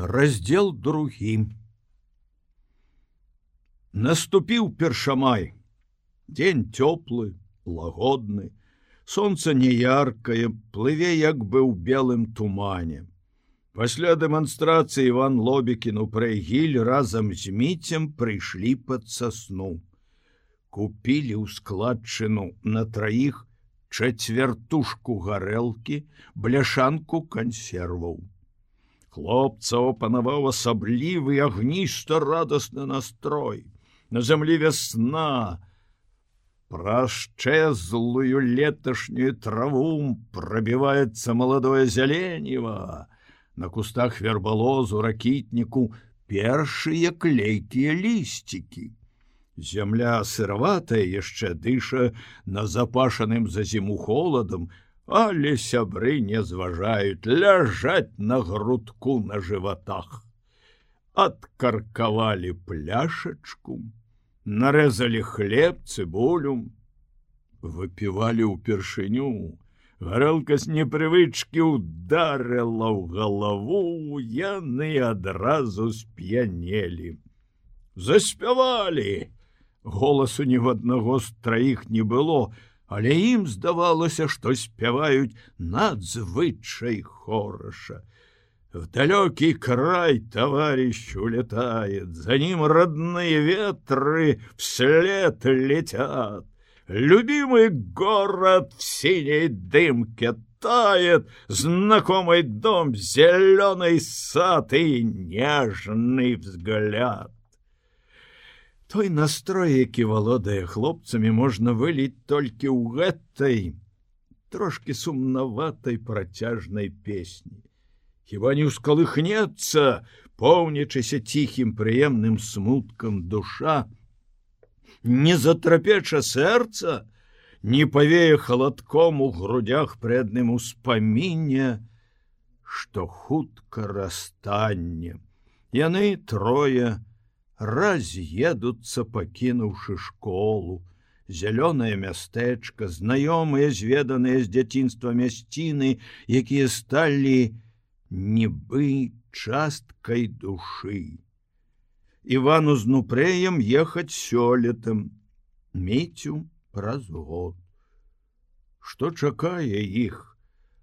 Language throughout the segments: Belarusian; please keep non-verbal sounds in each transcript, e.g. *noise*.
раздел другім наступіў першамай. Дзень цёплы лагодны солнце неяркае плыве як бы ў белым тумане. Пасля дэманстрацыі иван лобікіну прайгіль разам з міцем прыйшлі пад сасну. Купілі ў складчыну на траіх чацвяртушку гарэлкі бляшанку кансерваў хлопца опанаваў асаблівы агнішта радасны настрой. На зямлі вясна прашчэзлую леташнюю траву пробіваецца маладое зяленева на кустах вербалозу ракітніку першыя клейкія лісцікі. Зямля сыраватая яшчэ дыша на запашаным за зіму холадам, але сябры не зважаюць ляжаць на грудку на жыватах. Адкаркавалі пляшачку, нарэзалі хлеб цыбулю, выпівалі ўпершыню, Гарэлка з непрывычкі ударыла ў галаву, яны адразу сп'янелі. Заспявалі! Голасу ні в аднаго з траіх не было, але ім здавалася, што спяваюць надзвычай хораша. В далёкий край товарищ улетает, за ним родные ветры вслед летят. Любимый город в синей дымке тает, знакомый дом, зеленый сад и нежный взгляд. Той настрой, які валодае хлопцамі можна выліць толькі ў гэтай трошки сумнаватай працяжнай песні. Хіба не ўскалыхнецца, поўнічыся ціхім прыемным смуткам душа, не затрапеча сэрца, не павее халадком у грудях прыдным успаміння, што хутка расстанне. Яны трое, раз'едуцца пакінуўшы школу. Зялёнае мястэчка знаёмыя зведаныя з дзяцінства мясціны якія сталі нібы часткай душы. Ивану з нупрэем ехаць сёлетам. Міцю праз год. Што чакае іх?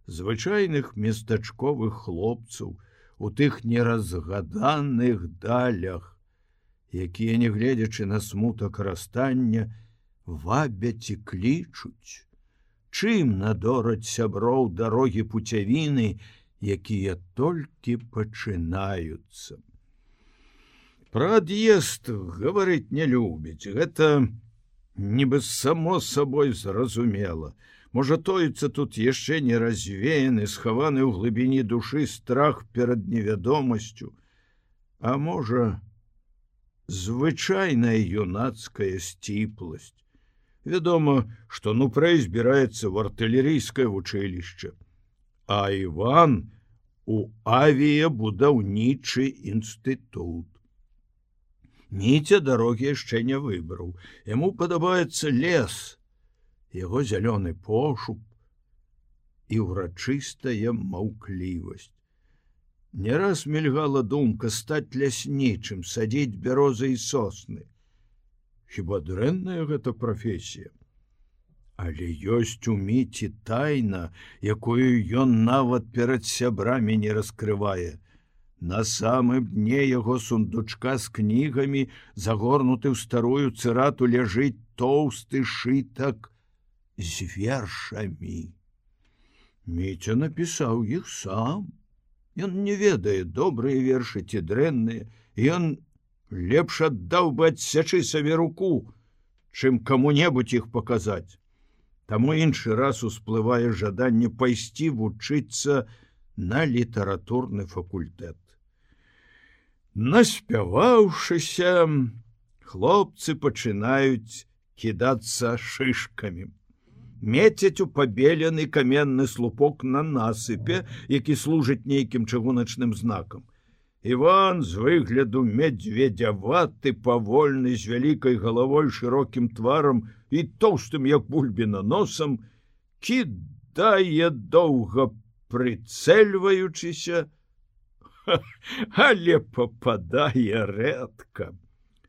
Звычайных местачковых хлопцаў у тых неразгаданых далях якія нягледзячы на смутак расстання вабяць і клічуць. Чым надораць сяброў дарогі пуцявіны якія толькі пачынаюцца? Про ад'езд гаварыць не любіць гэта нібы само сабой зразумела. Можа тоіцца тут яшчэ не развеяны схаваны ў глыбіні душы страх перад невядомасцю а можа звычайная юнацкая сціпласць. Вядома, што нупрэй збіраецца в артылерійскае вучылішча, а Іван у авія будаўнічы інстытут. Ніця дарогі яшчэ не выбраў. Яму падабаецца лес, яго зялёны пошуп і ўрачыстая маўклівасць. Не раз мільгала думка стаць ляснічым, садзіць бярозы і сосны. Хіба дрэнная гэта прафесія. Але ёсць у міці тайна, якую ён нават перад сябрамі не раскрывае. На самым дне яго сундучка з кнігамі, загорнуты ў старую цырату ляжыць тоўсты шытак з вершамі. Міця напісаў іх сам. Ён не ведае добрыя вершы ці дрэнныя, ён лепш аддаў бы адсячы сабе руку, чым каму-небудзь іх паказаць. Таму іншы раз усплывае жаданне пайсці вучыцца на літаратурны факультэт. Наспяваўшыся, хлопцы пачынаюць кідацца шышкамі мецяць у пабелены каменны слупок на насыпе, які служыць нейкім чыгуначным знакам. Іван з выгляду медведзяваты павольны з вялікай галавой шырокім тварам і тоўстым як бульбіна носам кідае доўга прыцэльваючыся але попадае рэдка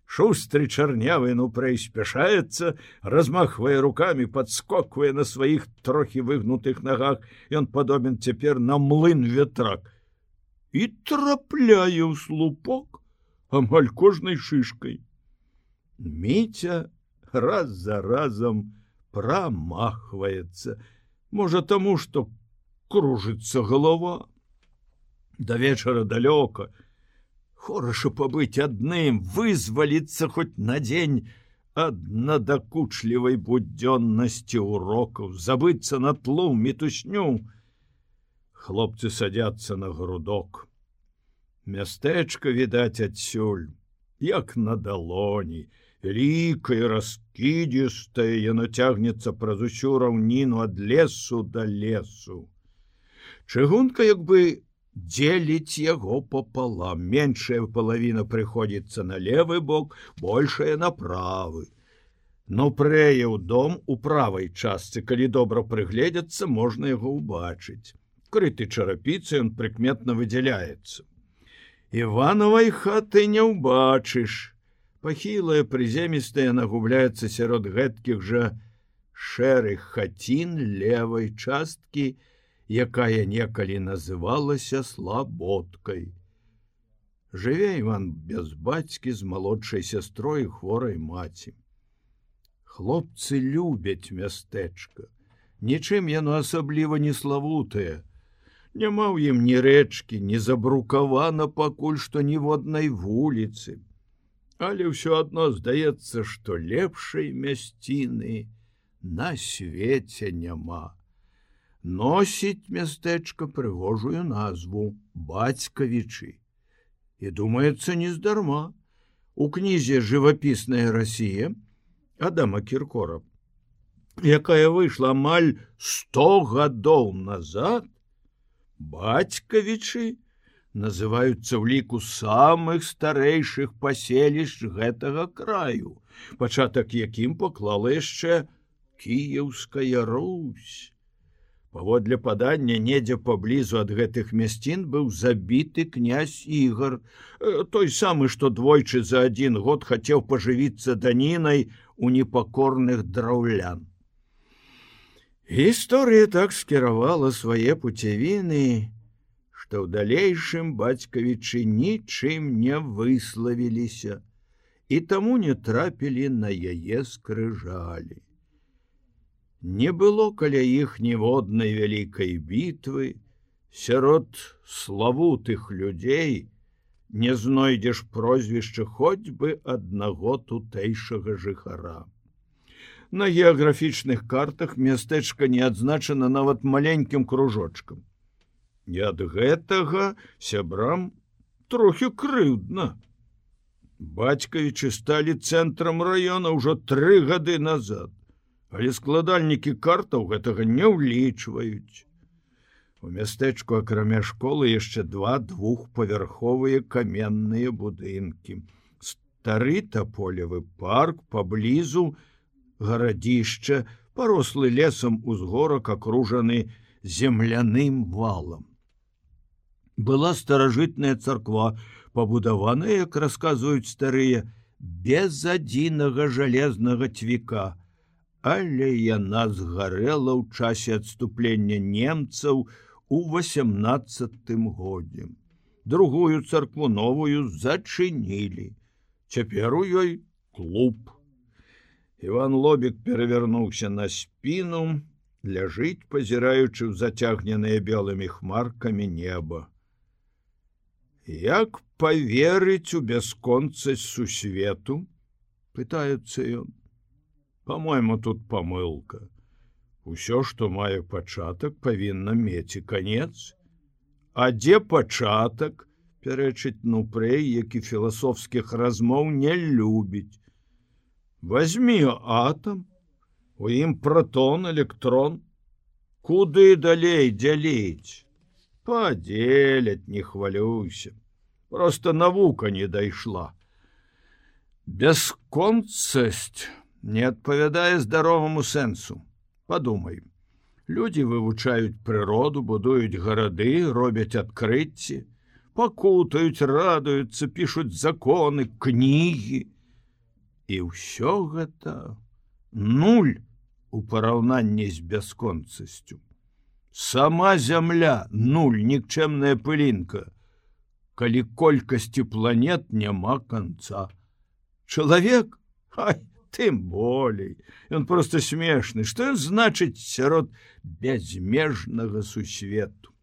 шустры чарнявы ну прыспяшаецца размахвае руками подскоквае на сваіх трохі выгнутых нагах ён падобен цяпер на млын ветрак. І трапляе ў слупок амаль кожнай шишкой. Міця раз за разом промахваецца можа таму что кружится голова. До вечара далёка хораша побыть адным вызваліцца хоть на дзень ад надакучлівай будзённасці урокаў забыцца на тлу мітусню хлопцы садятся на грудок. Мястэчка відаць адсюль як на далоні лікай раскідзістае яно цягнецца праз усю раўніну ад лесу да лесу. Чыгунка як бы дзеліць яго пополам. Меншая палавіна прыходзіцца на левы бок большая на правы но прэе ў дом у правай частцы калі добра прыгледзяцца можна яго ўбачыць крыты чарапіцы ён прыкметна выдзяляецца ивановай хаты не ўбачыш пахілая прыземістая нагубляецца сярод гэткіх жа шэрых хацін левой часткі і якая некалі называлася слабодкай. Жыве Іван без бацькі з малодшай сястрой хворай маці. Хлопцы любяць мястэчка. Нічым яно асабліва не славутае. Няма ў ім ні рэчкі, не забрукавана пакуль што ніводнай вуліцы. Але ўсё адно здаецца, што лепшай мясціны на свеце няма носіць мястэчка прыгожую назву бацькавічы і думаецца нездарма у кнізе жывапісная Росія Адама кіркора якая выйшла амаль 100 гадоў назад бацькавічы называюцца ў ліку самых старэйшых паселішч гэтага краю пачатак якім паклала яшчэ кіеўская Русь Паводле падання недзе паблізу ад гэтых мясцін быў забіты князь ігар, э, той самы, што двойчы за адзін год хацеў пажывіцца данінай у непакорных драўлян. Гісторыя так скіравала свае пуцявіны, што ў далейшым бацькавічы нічым не выславіліся і таму не трапілі на яе скрыжалі. Не было каля іх ніводнай вялікай бітвы, сярод славутых людзей не знойдзеш прозвішча хоць бы аднаго тутэйшага жыхара. На геаграфічных картах мястэчка не адзначана нават маленькім кружочкам. І ад гэтага сябрам трохі крыўдна. Бацькавічы сталі цэнтрам раёна ўжо тры гады назад але складальнікі картаў гэтага не ўлічваюць. У мястэчку акрамя школы яшчэ два двухпавярховыя каменныя будынкі. Стары таполевы парк паблізу гарадзішча, парослы лесам узгорак акружаны земляным валам. Была старажытная царква, пабудаваная, як расказваюць старыя, без адзінага жалезнага цвіка, але яна згарэла ў часе адступлення немцаў у 18 годзе. Другую царкву новую зачынілі. Цяпер у ёй клуб. Іван Лобік перавярнуўся на спіну, ляжыць, пазіраючы ў зацягненыя белымі хмаркамі неба. Як поверыць у бясконцасць сусвету, пытаецца ён по-моему тут помылка. Усё что мае пачатак павінна мець і конец. А дзе пачатак пярэчыць ну прэй які філасофскіх размоў не любіць возьми атом у ім протон электрон. Куды далей дзяліць подзеляць не хвалюйся просто навука не дайшла бясконцасць не адпавядае здароваму сэнсу. Падумай. Людзі вывучаюць прыроду, будуюць гарады, робяць адкрыцці, пакутаюць радуюцца пишутць законы кнігі і ўсё гэта нуль у параўнанні з бясконцасцю сама зямля нуль нікчэмная пылінка калі колькасці планет няма конца чалавек хай тым болей. Ён просто смешны. Что ён значыць сярод бязмежнага сусвету?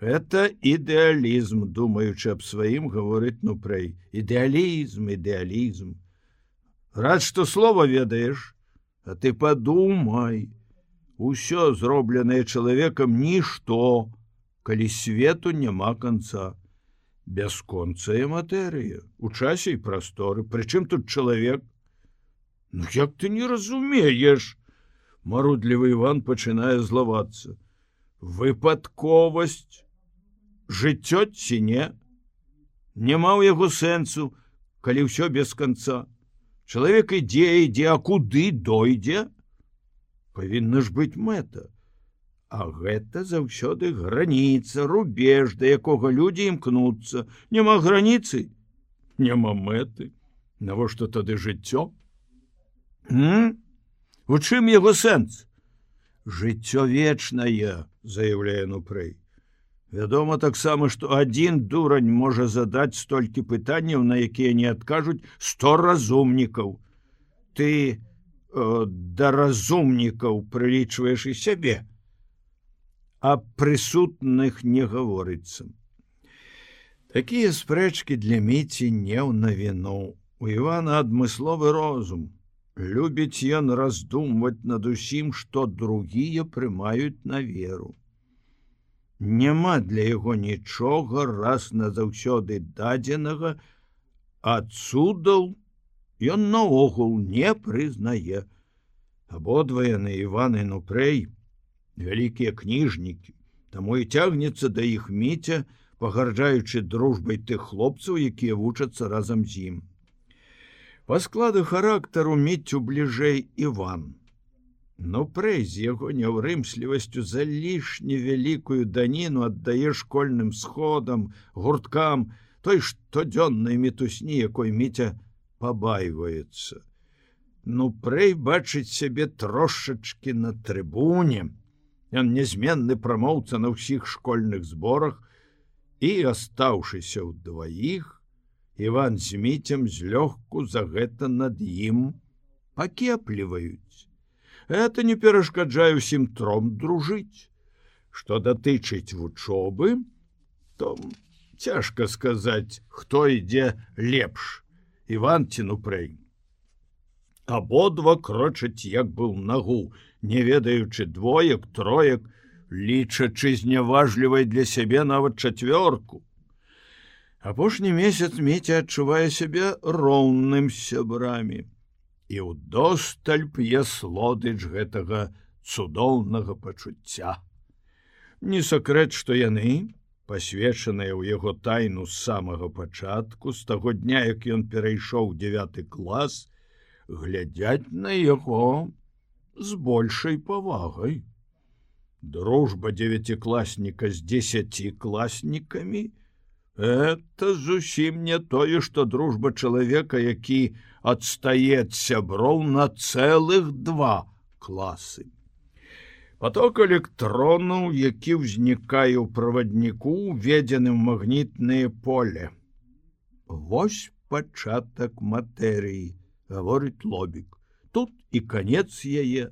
Это ідэалізм думаючы аб сваім гаворыць ну прэй ідэалізм ідэалізм. Рад что слова ведаеш а ты подумай усё зробленае чалавекам нішто калі свету няма конца бясконцая матэрыя у часе і прасторы. Прычым тут чалавек ну як ты не разумееш? Марудлівы Іван пачынае злавацца. Выпадковасць? Жыццё ці не? Няма ў яго сэнсу калі ўсё без конца чалавек ідзе ідзе а куды дойдзе? Павінна ж быць мэта. А гэта заўсёды граніца рубеж да якога людзі імкнуцца. Няма граніцы няма мэты. Навошта тады жыццё у чым яго сэнс жыццё вечнае заявляе нупрэй Вядома таксама, што адзін дурань можа задаць столькі пытанняў, на якія не адкажуць 100 разумнікаў. Ты э, да разумнікаў прылічваеш і сябе, а прысутных не гаворыцца. Такія спрэчкі для міці не ў навіну. У Івана адмысловы розум. Любіць ён раздумваць над усім, што другія прымаюць на веру. Няма для яго нічога раз назаўсёды дадзенага адсудаў ён наогул не прызнае. Абодва яны иваны нупрэй вялікія кніжнікі таму і цягнецца да іх міця пагарджаючы дружбай тых хлопцаў якія вучацца разам з ім по складу характару міцю бліжэй иван но прэй з яго няўрымслівасцю за лішне вялікую даніну аддае школьным сходам гурткам той штодзённай мітусні якой міця пабайваецца. Ну прэй бачыць сябе трошачки на трыбуне ён нязменны прамоўца на ўсіх школьных зборах і астаўшыся ў дваіх Іван з міцем злёгку за гэта над ім пакепліваюць. Это не перашкаджае усім тром дружыць. Что датычыць вучобы то цяжка сказаць хто ідзе лепш иванціну прэй абодва крочаць як быў нагу не ведаючы двоек троек лічачы зняважлівай для сябе нават чацвёрку апошні месяц меці адчувае сябе роўным сябрамі і ўдосталь п'е слодыч гэтага цудоўнага пачуцця. Не сакрэт, што яны, пасвечаныя ў яго тайну з самага пачатку, з таго дня, як ён перайшоў девяты клас, глядзяць на яго з большай павагай. Дружба дзевяцікласніка з дзесяцікласнікамі, это зусім не тое, што дружба чалавека, які адстает сяброў на цэлых два класы. Поток электронаў, які ўзнікае ў правадніку, уведзены ў магнітнае поле. Вось пачатак матэрыі, гаворыць лобік. Тут і канец яе,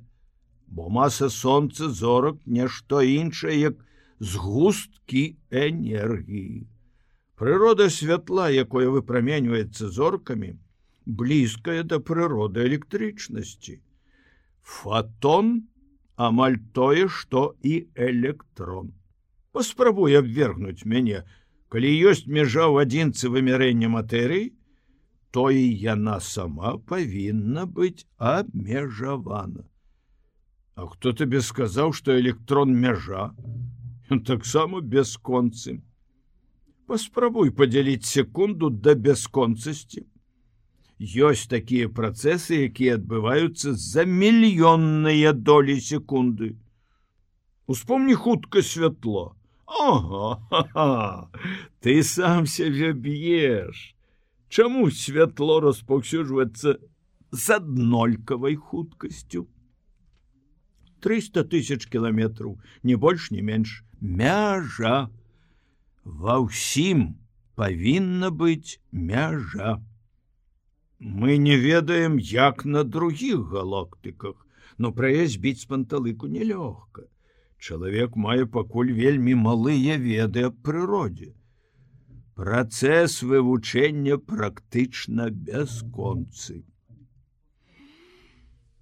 бо маса сонца зорак нешто іншае, як згусткі энергіі. Прырода святла, якое выпраменьваецца зоркамі, блізкая да прыроды электрычнасці. Фотон амаль тое, што і электрон. Паспрабуй абвергнуць мяне, калі ёсць мяжа ў адзінцы вымярэння матэрыі, то і яна сама павінна быць абмежавана. А хто табе сказаў, што электрон мяжа, Ён таксама бясконцы. Паспрабуй падзяліць секунду да бясконцасці ёсць такія працэсы, якія адбываюцца за мільённыя долі секунды. Успомні хутка святло, Ого, ты сам сябе б'еш. Чаму святло распаўсюджваецца з аднолькавай хуткасцю? 300 тысяч кіламетраў, не больш не менш мяжа. Ва ўсім павінна быць мяжа. Мы не ведаем, як на другіх галактыках, но пра збіць з панталыку нелёгка чалавек мае пакуль вельмі малыя веды аб прыродзе. Працэс вывучэння практычна бясконцы.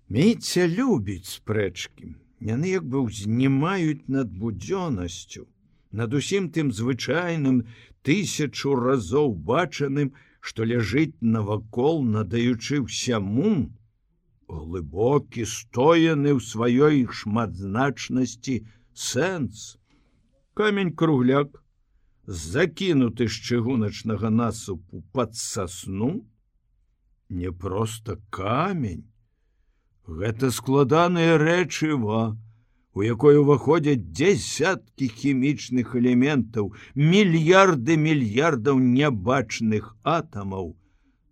Мейця любіць спрэчкі. Яны як бы ўзнімаюць над будзённасцю, над усім тым звычайным тысячу разоў бачаным, што ляжыць навакол, надаючы ўсяму, глыбокі стояны ў сваёй шматзначнасці сэнс. Камень кругляк закінуты з чыгуначнага насупу пад сасну не просто камень. Гэта складаныя рэчыва у якой уваходзяць дзесяткі хімічных элементаў мільярды мільярдаў нябачных атамаў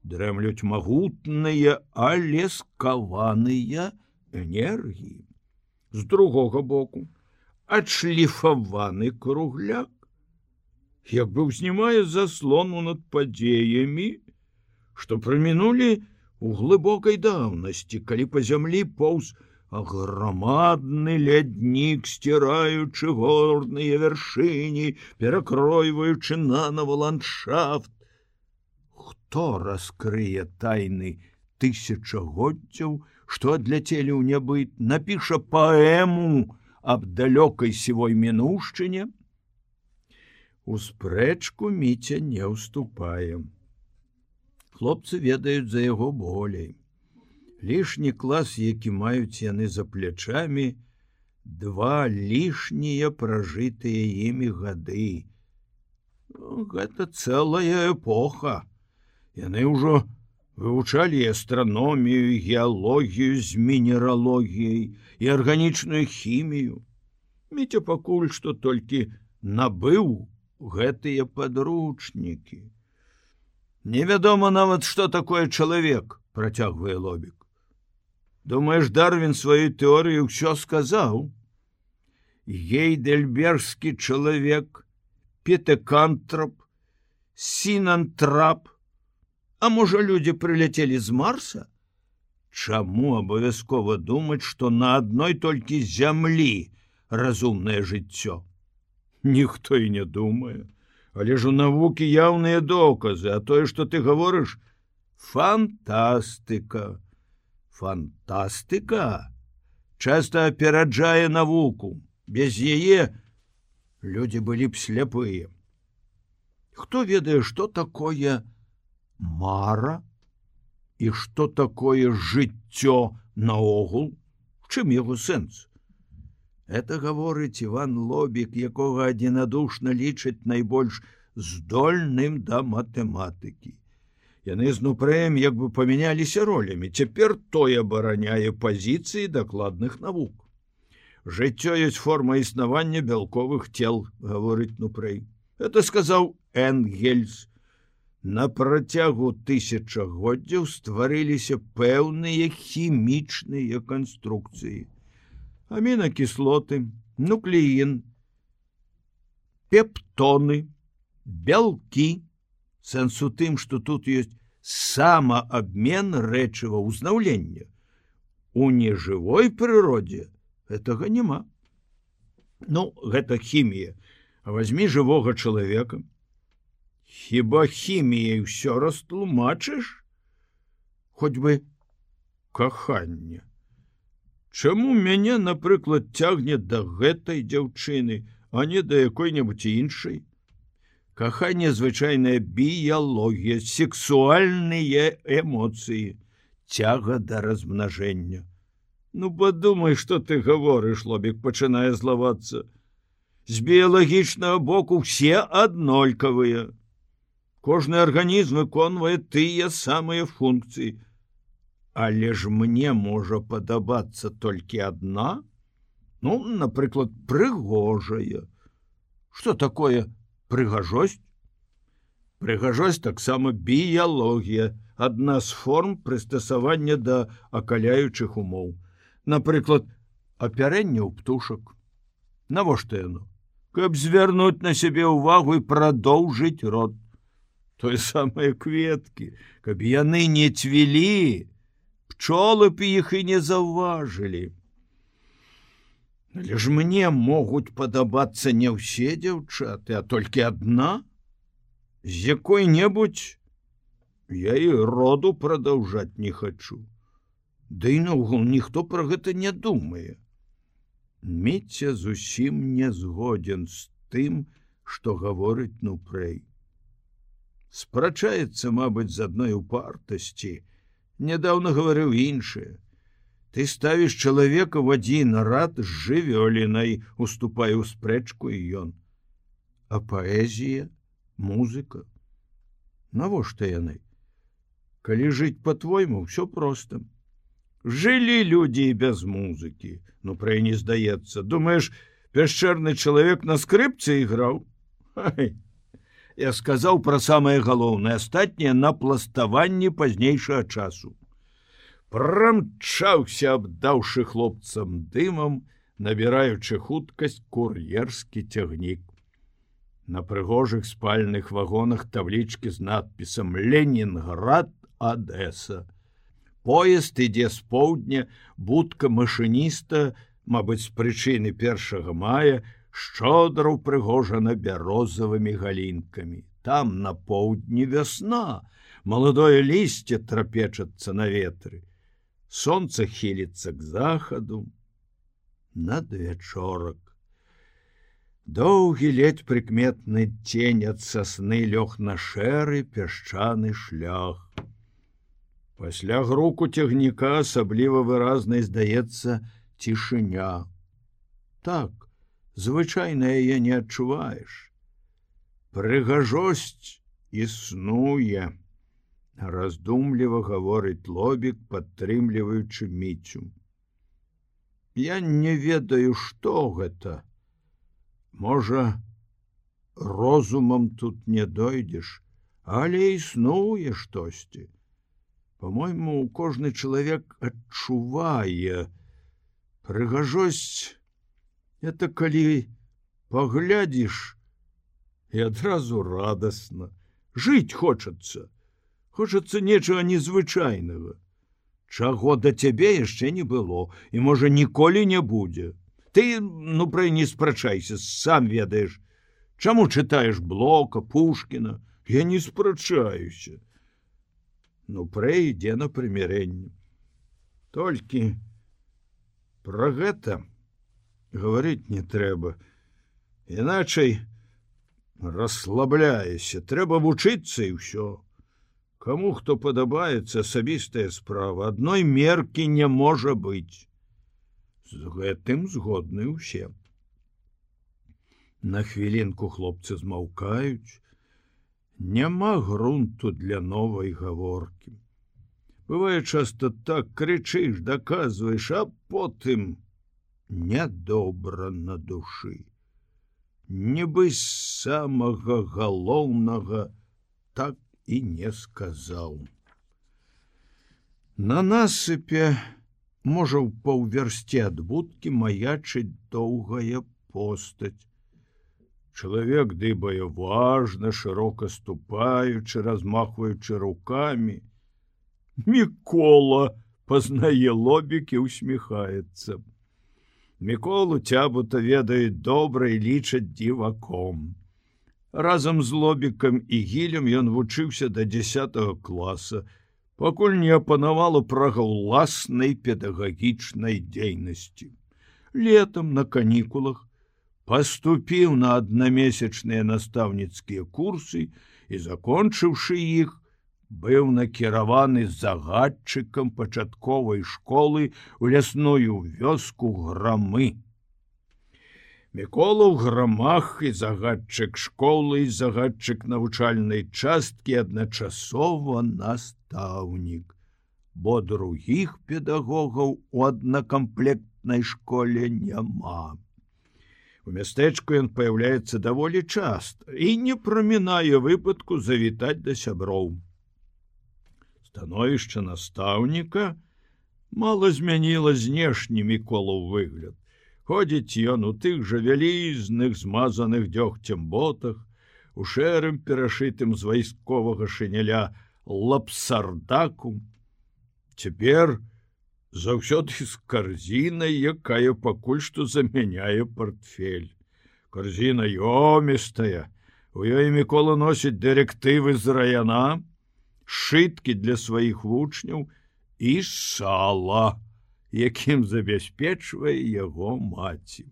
дрэмлюць магутныя, але скаваныя энергіі. З другога боку адшліфаваны кругляк, як бы ўзнімае заслону над падзеямі, што прамінулі у глыбокай даўнасці, калі па зямлі поўз грамадны ляднік, сціраючы горныя вяршыні, перакройваючы нанова ландшафт, хто раскрые тайны тысячагоддзяў, што адляцелі ў нябыт, напіша паэму аб далёкай сівой мінушчыне. У спрэчку міця не ўступае. Хлопцы ведаюць за яго болей. Лішні клас, які маюць яны за плячамі, два лішнія пражытыя імі гады. Ну, гэта цэлая эпоха. Яны ўжо вывучалі астраномію, геалогію з мінералогіяй і арганічную хімію. Міця пакуль што толькі набыў гэтыя падручнікі. Невядома нават, што такое чалавек, працягвае лобік. Думаеш, дарвін сваю тэорыю ўсё сказаў. Гейдельбергскі чалавек, петэкантрап, сінантрап, А можа людзі прыляцелі з марса? Чаму абавязкова думаць, што на адной толькі зямлі разумнае жыццё? Ніхто і не думае, але ж у навукі яўныя доказы, а тое, што ты гаворыш, фантастыка. Фантастыка часта апераджае навуку. Без яе людзі былі б сляпыя. Хто ведае, што такое, мара і что такое жыццё наогул чым яго сэнс это гаворыць иван лобік якога адзінадушна лічаць найбольш здольным да матэматыкі яны з нупрэем як бы памяняліся ролямі цяпер той абараняе пазіцыі дакладных навук. Жыццё ёсць форма існавання бялковых цел гаворыць нупрэй. Это сказаў энгельс. На працягу тысячагоддзяў стварыліся пэўныя хімічныя канструкцыі. Амінакіслоты, нуклеін, пептоны, бялкі, сэнс у тым, што тут ёсць самаабмен рэчыва ўзнаўлення. У нежывой прыродзе гэтага няма. Ну, гэта хімія, возьми жывога чалавека, Хіба хіміяй ўсё растлумачыш? Хоць бы каханне. Чаму мяне, напрыклад, цягне да гэтай дзяўчыны, а не да якой-небудзь іншай? Каханне звычайная біялогія, сексуальныя эмоцыі, цяга да размнажэння. Ну падумай, што ты гаворыш, лобік пачынае злавацца. З біялагічнага боку все аднолькавыя. Кожны арганізм выконвае тыя самыя функцыі. Але ж мне можа падабацца толькі адна, ну, напрыклад, прыгожая. что такое прыгажосць? Прыгажосць таксама біялогія адна з форм прыстасавання да акаляючых умоў. Напрыклад апярэнне ў птушак. Навошта яно? Каб звярнуць на сябе ўвагу і прадоўжыць род. Той самыя кветкі. Каб яны не цвілі пчолы б іх і не заўважылі Але ж мне могуць падабацца не ўсе дзяўчаты, а толькі адна з якой-небудзь я і роду прадаўжаць не хачу. Ды і наогул ніхто пра гэта не думае. Меця зусім не згодзін з тым, што гаворыць нупрэй. Спрачаецца, мабыць, з адной упартасці, нядаўна гаварыў іншае. Ты ставіш чалавека в адзін рад з жывёлінай, уступаю ў спрэчку і ён. А паэзія, музыка. Навошта яны? Калі жыць по-твойму, ўсё проста. Жылі людзі без музыкі, ну пра не здаецца, думаеш, пяшчэрны чалавек на скрыпцы іграў. Я сказаў пра самае галоўнае астатняе на пластаванні пазнейшага часу прамчаўся абдаўшы хлопцам дымам, набіраючы хуткасць кур'ерскі цягнік. На прыгожых спальных вагонах таблічкі з надпісам Ленінград Адэса. Поезд ідзе з поўдня, будка машыніста, мабыць, з прычыны першага мая, шчодра ўпрыгожана бярозавымі галінкамі. Там на поўдні вясна, маладое лісце трапечацца на ветры солнце хіліцца к захаду над вячорак доўгі ледь прыкметны тень ад сасны лёг на шэры пясчаны шлях. Пасля груку цягніка асабліва выразнай здаецца цішыня. Так звычайна яе не адчуваеш. Прыгажосць існуе раздумліва гаворыць лобік падтрымліваючы міцю я не ведаю что гэта можа розумам тут не дойдзеш але існуе штосьці по-мойму кожны чалавек адчувае прыгажосць это калі паглядзіш і адразу радасна жыць хочацца хочацца нечага незвычайнага. Чаго да цябе яшчэ не было і можа ніколі не будзе. Ты ну пра не спрачайся сам ведаеш. Чаму чытаеш блока пушкіна? Я не спрачаюся. Ну прэ ідзе на прымірэнне. Толькі про гэта гаварыць не трэба. Іначай расслабляешся трэба вучыцца і ўсё Каму хто падабаецца асабістая справа адной меркі не можа быць. З гэтым згодны ўсе. На хвілінку хлопцы змаўкаюць, няма грунту для новай гаворкі. Бывае часта так крычыш, даказваеш, а потым нядобра на душы. Нібы самага галоўнага так і не сказаў. На насыпе можа ў паўвярсце ад будкі маячыць доўгая постаць. Чалавек дыбае важна, шырока ступаючы, размахваючы руками. Мікола пазнае лобікі усміхаецца. Міколу цябута ведаюць добра і лічаць дзіваком. Разам з лобікам і гілем ён вучыўся да 10 класа, пакуль не апанавала прага ўласнай педагагічнай дзейнасці. Летом на канікулах паступіў на аднамесячныя настаўніцкія курсы і, закончыўшы іх, быў накіраваны загадчыкам пачатковай школы ў лясную вёску грамы. Мікола ў грамах і загадчык школы і загадчык навучальнай часткі адначасова настаўнік, бо другіх педагогаў у аднакамплектнай школе няма. У мястэчку ён паяўляецца даволі часта і не прамінае выпадку завітаць да сяброў. Становішча настаўніка мала змяніла знешні міколу выгляд. Ходзіць ён у тых жа вялізных змазаных дзёгцем ботах, у шэрым перашытым з вайсковага шыняля лапсардаку. Цяпер, заўсёды з карзінай, якая пакуль што замяняе портфель. Карзіна ёмістая, У ёй мікола носіць дырэктывы з раяна, шыткі для сваіх вучняў і сала, якім забяспечвае яго маці.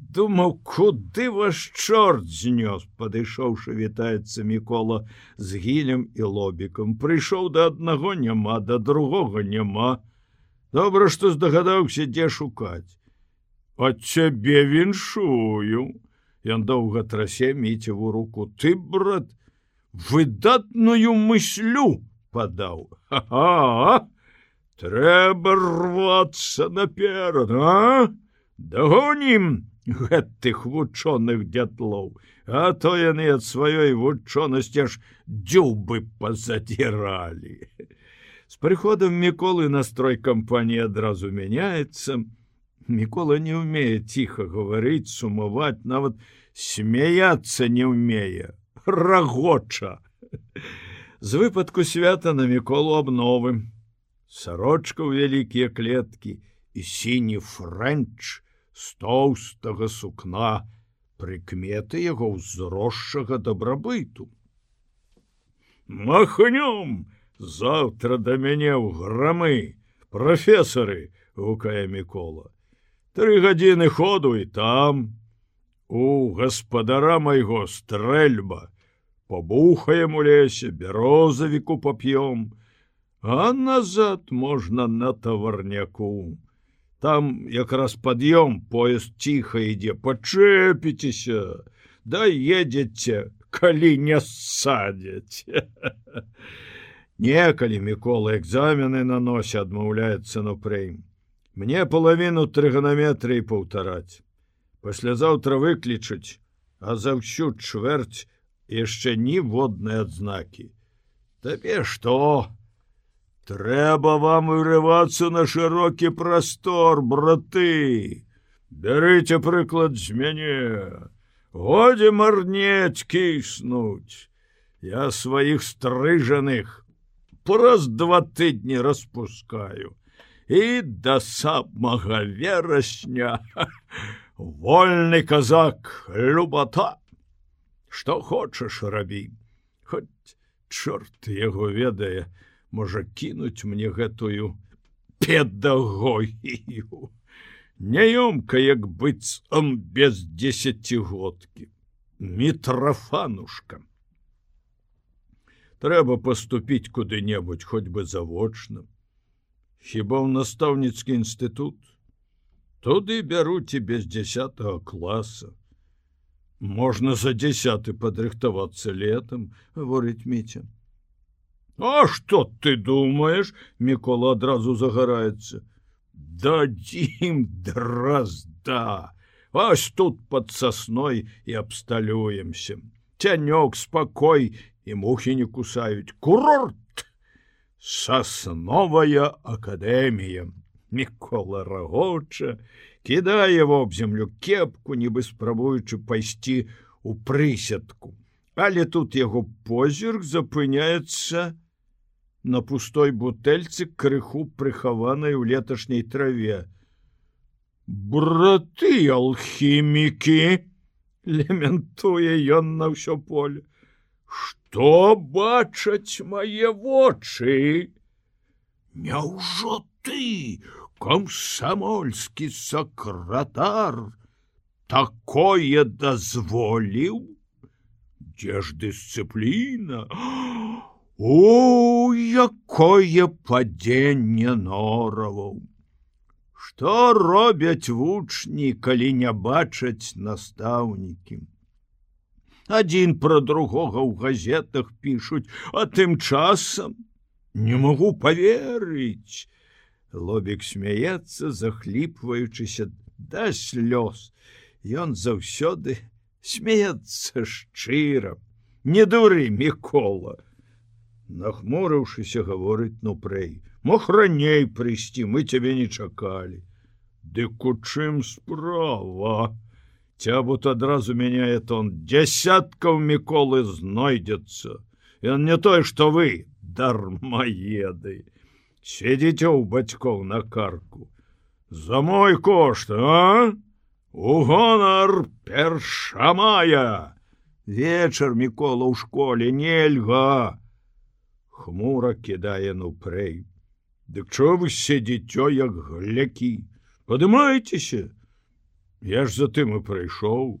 Думаў, куды ваш чорт знёс, падышоўшы вітаецца мікола з гілем і лобікам, прыйшоў да аднаго няма, да другога няма, добра што здагадаўся дзе шукаць. От цябе віншую. Ён доўга трасе міцеву руку. Ты брат выдатную мыслю падаў трэба рвацца наперад а дагонім гэтых вучоных дятлоў а то яны ад сваёй вучонасці аж дзюбы пазадзіралі С прыходам міколы настрой кампаніі адразу мяняецца. Мікола не ўмее ціха гаварыць, сумаваць, нават смяяться не ўмее, рагоча. З выпадку свята на міколу абновым. Сарочка ў вялікія клеткі і сіні фрэнч з тоўстага сукна, прыкметы яго ўзросшага дабрабыту. Махнём! Завтра да мяне ў грамы, прафесары, гукае мікола. Тры гадзіны ходу і там. У гаспадара майго стрэльба, Пабухаем у лесе, бярозавіку пап'ём, А назад можна на таварняку. Там якраз пад'ём поезд ціха ідзе, пачэпіцеся, да едзеце, калі не ссадзяць. *laughs* Некалі мікола экзамены на носе адмаўляецца нупрэйм. Мне палавіну трыганаметрыі паўтараць. Паслязаўтра выклічыць, а за ўсю чвэрць яшчэ ніводнай адзнакі. Табе што? Трэба вам урывацца на шырокі прастор, браты. Бярыце прыклад з мяне. Годзе марнець кіснуць. Я сваіх стрыжаных праз два тыдні распускаю і да самага верасня *laughs* вольны казак любата что хочаш рабі хоть чорт яго ведае можа кінуць мне гэтую педагогію. Няёмка як быццам без десятгодкі мітрафанушкам трэба поступіць куды-небудзь хоць бы завочным хіба ў настаўніцкі інстытут? Туды бяруце без десятого класа. Можна за десяты падрыхтавацца летом гаворыць міця А что ты думаешь мікола адразу загараецца. Дадзім дразда ось тут под сосной і абсталюемся. Цянёк спакой і мухі не кусаюць. Курорт! Сасновая акадэмія! Мікола рагоча кідае во аб землю кепку нібы спрабуючы пайсці у прысядку. Але тут яго позірк запыняецца на пустой бутэльцы крыху прыхаванай у леташняй траве браты алхімікі лементуе ён на ўсё поле Што бачаць мае вочы? Няўжо ты, камсамольскі сакратар, такое дазволіў? Дзе ж дысцыпліна? О, якое падзенне нораваў! Што робяць вучні, калі не бачаць настаўнікі? адзін пра другога ў газетах пішуць, а тым часам не магу поверыць. Лобік смяецца, захліпваючыся да слёз. Ён заўсёды смеецца шчыра. Не дуры мікола. Нахмурыўшыся гаворыць нупрэй. Мог раней прыйсці, мы цябе не чакалі. Дык у чым справа? Цябут адразу мяняе тон десяткаў міколы знойдзецца. Ён не той, што вы дармаеды. Седзіце ў бацькоў на карку. За мой кошт, а? У гонар першамая. Вечар мікола ў школе нельга. Хмура кідае нупрэй. Дык чо вы седзіцё як глякі? Падымайцеся. Я ж затым і прыйшоў.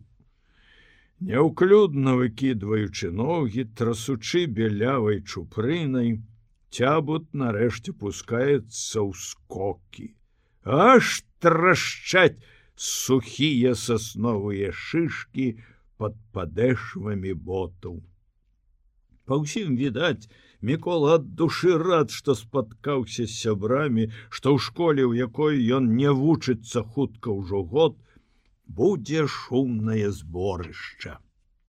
Няўклюдна выкідваючы ногі, трасучы бялявай чупрынай, цябут нарэшце пускаецца ў скокі. Аж трашчаць сухія сасновыя шышкі под падэшвамі ботаў. Па ўсім відаць, Мікола ад душы рад, што спаткаўся з сябрамі, што ў школе, у якой ён не вучыцца хутка ўжо год, будзе шумнае зборышча.